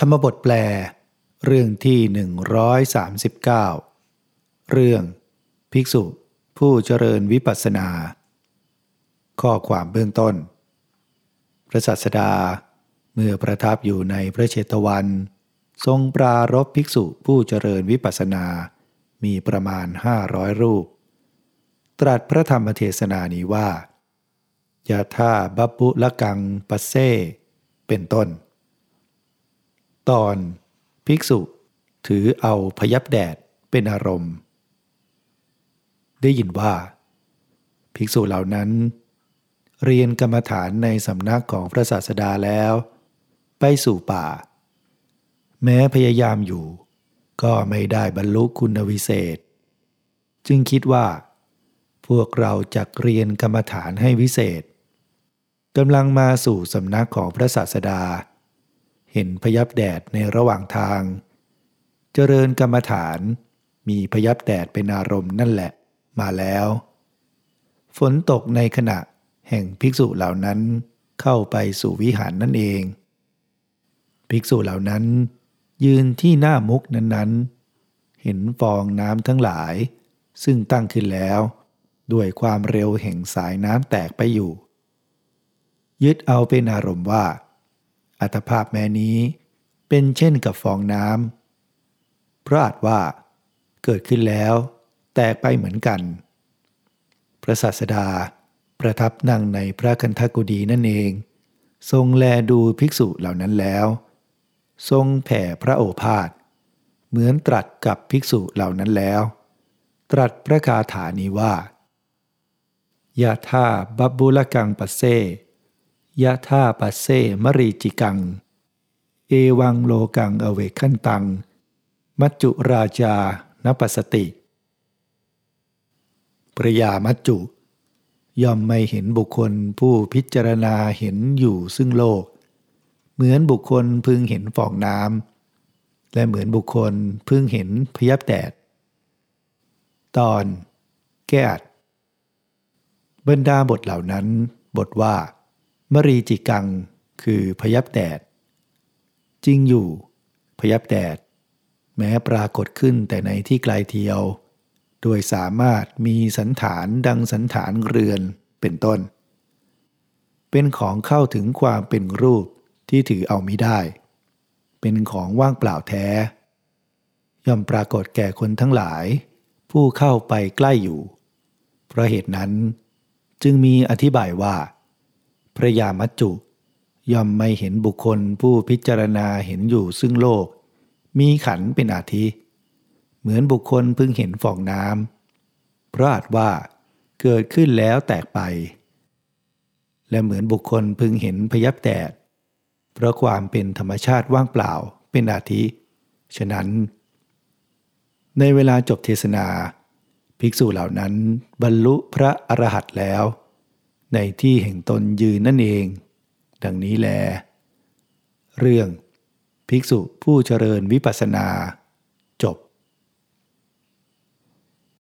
ธรรมบทแปล เรื่องที่ 139 เรื่อง ภิกษุผู้เจริญวิปัสสนา ข้อความเบื้องต้น พระสัสดาเมื่อประทับอยู่ในพระเชตวัน ทรงปรารบภิกษุผู้เจริญวิปัสสนา มีประมาณห้าร้อยรูป ตรัสพระธรรมเทศนานี้ว่ายาท่าบัพปุละกังปัสเซเป็นต้น ตอนภิกษุถือเอาพยับแดดเป็นอารมณ์ ได้ยินว่า ภิกษุเหล่านั้น เรียนกรรมฐานในสำนักของพระศาสดาแล้ว ไปสู่ป่า แม้พยายามอยู่ ก็ไม่ได้บรรลุคุณวิเศษ จึงคิดว่า พวกเราจะเรียนกรรมฐานให้วิเศษกำลังมาสู่สำนักของพระศาสดา เห็นพยับแดดในระหว่างทาง เจริญกรรมฐานมีพยับแดดเป็นอารมณ์นั่นแหละมาแล้ว ฝนตกในขณะแห่งภิกษุเหล่านั้นเข้าไปสู่วิหารนั่นเอง ภิกษุเหล่านั้น ยืนที่หน้ามุกนั้นๆ เห็นฟองน้ำทั้งหลาย ซึ่งตั้งขึ้นแล้ว ด้วยความเร็วแห่งสายน้ำแตกไปอยู่ ยึดเอาเป็นอารมณ์ว่า อัตภาพแม้นี้ เป็นเช่นกับฟองน้ำเพราะอาจว่า เกิดขึ้นแล้ว แตกไปเหมือนกัน พระศาสดาประทับนั่งในพระคันธกุฎีนั่นเอง ทรงแลดูภิกษุเหล่านั้นแล้ว ทรงแผ่พระโอภาษเหมือนตรัสกับภิกษุเหล่านั้นแล้ว ตรัสพระคาถานี้ว่ายาธาบับบุลกังปัสเซ ยะท่าปัสเซมรีจิกัง เอวังโลกังอเวขันตัง มัจจุราชานปัสติ ปริยามัจจุ ย่อมไม่เห็นบุคคลผู้พิจารณาเห็นอยู่ซึ่งโลก เหมือนบุคคลพึงเห็นฟองน้ำและเหมือนบุคคลพึงเห็นพยับแดด ตอน แก้ดบรรดาบทเหล่านั้นบทว่า มรีจิกัง คือพยับแดด จริงอยู่ พยับแดด แม้ปรากฏขึ้นแต่ในที่ไกลเทียว โดยสามารถมีสันฐานดังสันฐานเรือนเป็นต้น เป็นของเข้าถึงความเป็นรูปที่ถือเอาม่ได้ เป็นของว่างเปล่าแท้ ย่อมปรากฏแก่คนทั้งหลาย ผู้เข้าไปใกล้อยู่ เพราะเหตุนั้นจึงมีอธิบายว่า พระยามัจจุ ย่อมไม่เห็นบุคคลผู้พิจารณาเห็นอยู่ซึ่งโลก มีขันเป็นอาทิ เหมือนบุคคลพึงเห็นฟองน้ำเพราะอาจว่าเกิดขึ้นแล้วแตกไป และเหมือนบุคคลพึงเห็นพยับแดดเพราะความเป็นธรรมชาติว่างเปล่าเป็นอาทิ ฉะนั้น ในเวลาจบเทศนา ภิกษุเหล่านั้นบรรลุพระอรหันต์แล้ว ในที่แห่งตนยืนนั่นเอง ดังนี้แล เรื่อง ภิกษุผู้เจริญวิปัสสนา